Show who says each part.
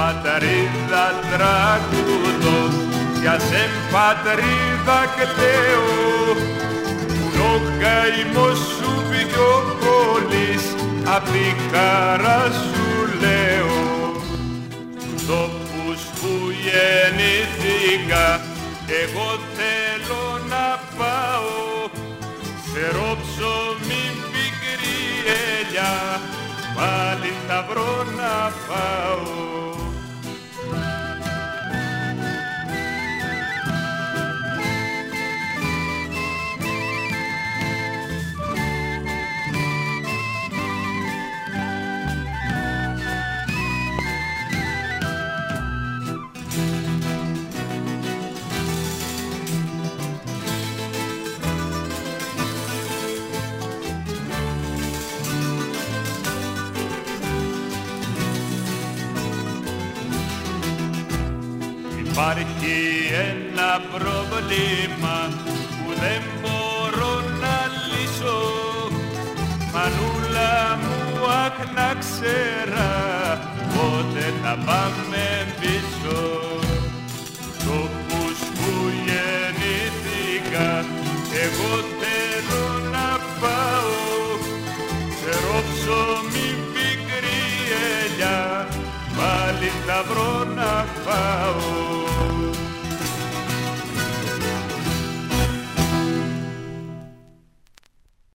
Speaker 1: πατρίδα τραγουδώ για σε πατρίδα κλαίω που ο καημός σου πιο πολύς απ' τη χαρά σου λέω. Τόπους που γεννήθηκα εγώ θέλω να πάω. Σε ψωμί πικρή ελιά πάλι θα βρω να πάω Υπάρχει ένα πρόβλημα που δεν μπορώ να λύσω. Μανούλα μου αχ να ξέρα πότε θα πάμε πίσω. Τόπους που γεννήθηκα εγώ θέλω να πάω. Ξέρω ψωμί πικρή ελιά πάλι θα βρω να πάω